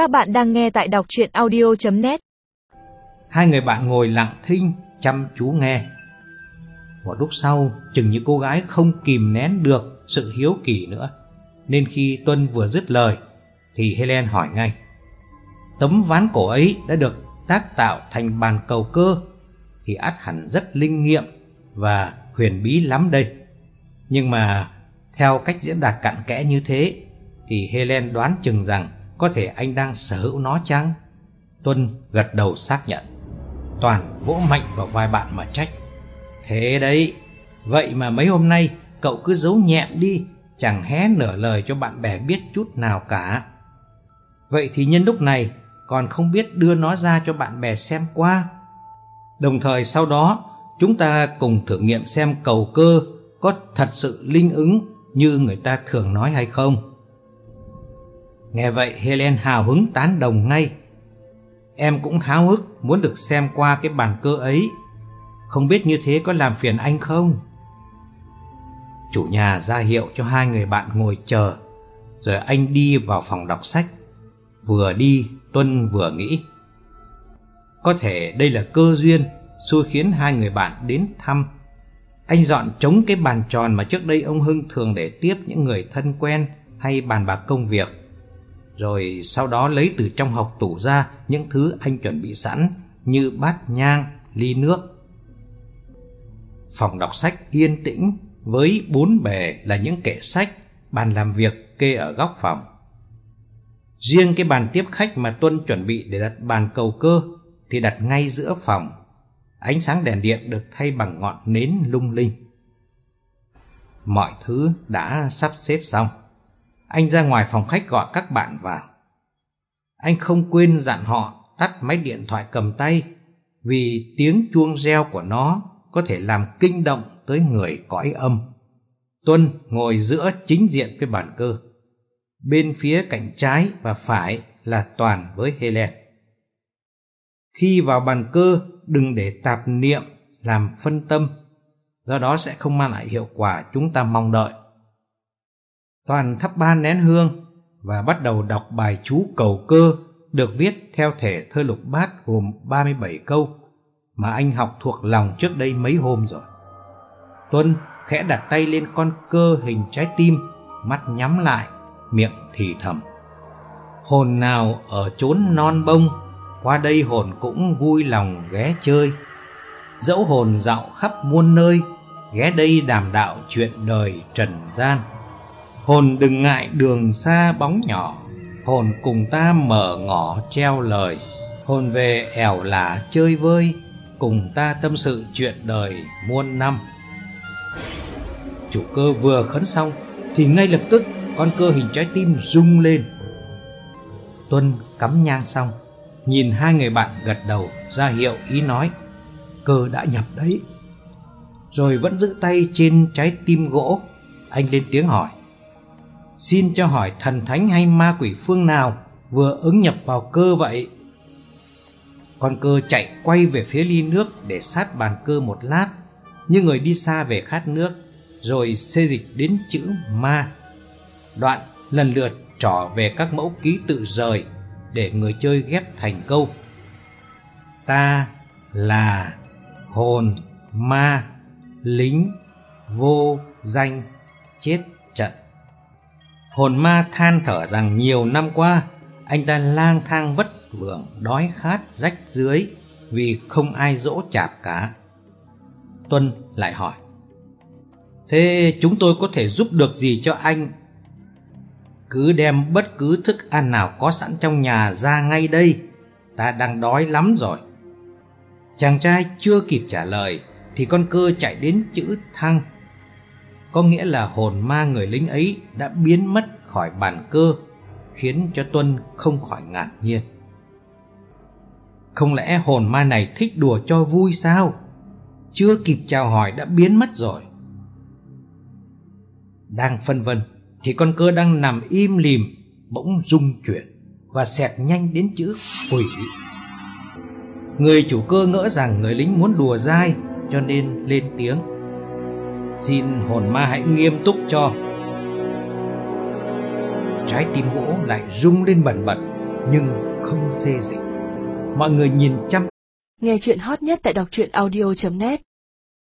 Các bạn đang nghe tại đọc chuyện audio.net Hai người bạn ngồi lặng thinh, chăm chú nghe. Một lúc sau, chừng như cô gái không kìm nén được sự hiếu kỳ nữa. Nên khi Tuân vừa dứt lời, thì Helen hỏi ngay. Tấm ván cổ ấy đã được tác tạo thành bàn cầu cơ, thì át hẳn rất linh nghiệm và huyền bí lắm đây. Nhưng mà theo cách diễn đạt cặn kẽ như thế, thì Helen đoán chừng rằng có thể anh đang sở hữu nó chăng? Tuân gật đầu xác nhận. Toàn vỗ mạnh vào vai bạn mà trách. Thế đấy, vậy mà mấy hôm nay cậu cứ giấu nhẹm đi, chẳng hé nửa lời cho bạn bè biết chút nào cả. Vậy thì nhân lúc này còn không biết đưa nó ra cho bạn bè xem qua. Đồng thời sau đó chúng ta cùng thử nghiệm xem cầu cơ có thật sự linh ứng như người ta thường nói hay không. Nghe vậy Helen hào hứng tán đồng ngay. Em cũng háo hức muốn được xem qua cái bàn cơ ấy. Không biết như thế có làm phiền anh không? Chủ nhà ra hiệu cho hai người bạn ngồi chờ. Rồi anh đi vào phòng đọc sách. Vừa đi, Tuân vừa nghĩ. Có thể đây là cơ duyên xui khiến hai người bạn đến thăm. Anh dọn trống cái bàn tròn mà trước đây ông Hưng thường để tiếp những người thân quen hay bàn bạc công việc rồi sau đó lấy từ trong hộc tủ ra những thứ anh chuẩn bị sẵn như bát nhang, ly nước. Phòng đọc sách yên tĩnh với bốn bề là những kệ sách, bàn làm việc kê ở góc phòng. Riêng cái bàn tiếp khách mà Tuân chuẩn bị để đặt bàn cầu cơ thì đặt ngay giữa phòng. Ánh sáng đèn điện được thay bằng ngọn nến lung linh. Mọi thứ đã sắp xếp xong anh ra ngoài phòng khách gọi các bạn vào. Anh không quên dặn họ tắt máy điện thoại cầm tay vì tiếng chuông reo của nó có thể làm kinh động tới người cõi âm. Tuân ngồi giữa chính diện với bàn cơ. Bên phía cạnh trái và phải là Toàn với Helen. Khi vào bàn cơ, đừng để tạp niệm làm phân tâm, do đó sẽ không mang lại hiệu quả chúng ta mong đợi. Toàn thắp ba nén hương và bắt đầu đọc bài chú cầu cơ được viết theo thể thơ lục bát gồm 37 câu mà anh học thuộc lòng trước đây mấy hôm rồi. Tuân khẽ đặt tay lên con cơ hình trái tim, mắt nhắm lại, miệng thì thầm. Hồn nào ở chốn non bông, qua đây hồn cũng vui lòng ghé chơi. Dẫu hồn dạo khắp muôn nơi, ghé đây đàm đạo chuyện đời trần gian. Hồn đừng ngại đường xa bóng nhỏ, Hồn cùng ta mở ngõ treo lời. Hồn về ẻo lả chơi vơi, Cùng ta tâm sự chuyện đời muôn năm. Chủ cơ vừa khấn xong, Thì ngay lập tức con cơ hình trái tim rung lên. Tuân cắm nhang xong, Nhìn hai người bạn gật đầu, ra hiệu ý nói, Cơ đã nhập đấy. Rồi vẫn giữ tay trên trái tim gỗ, Anh lên tiếng hỏi Xin cho hỏi thần thánh hay ma quỷ phương nào vừa ứng nhập vào cơ vậy? Con cơ chạy quay về phía ly nước để sát bàn cơ một lát, như người đi xa về khát nước, rồi xê dịch đến chữ ma. Đoạn lần lượt trỏ về các mẫu ký tự rời để người chơi ghép thành câu. Ta là hồn ma lính vô danh chết trận. Hồn ma than thở rằng nhiều năm qua anh ta lang thang vất vưởng, đói khát, rách dưới vì không ai dỗ chạp cả. Tuân lại hỏi. Thế chúng tôi có thể giúp được gì cho anh? Cứ đem bất cứ thức ăn nào có sẵn trong nhà ra ngay đây. Ta đang đói lắm rồi. Chàng trai chưa kịp trả lời thì con cơ chạy đến chữ thăng có nghĩa là hồn ma người lính ấy đã biến mất khỏi bàn cơ, khiến cho Tuân không khỏi ngạc nhiên. Không lẽ hồn ma này thích đùa cho vui sao? Chưa kịp chào hỏi đã biến mất rồi. Đang phân vân thì con cơ đang nằm im lìm bỗng rung chuyển và xẹt nhanh đến chữ quỷ. Người chủ cơ ngỡ rằng người lính muốn đùa dai cho nên lên tiếng. Xin hồn ma hãy nghiêm túc cho. Trái tim gỗ lại rung lên bần bật, nhưng không xê dịch. Mọi người nhìn chăm Nghe chuyện hot nhất tại đọc truyện audio.net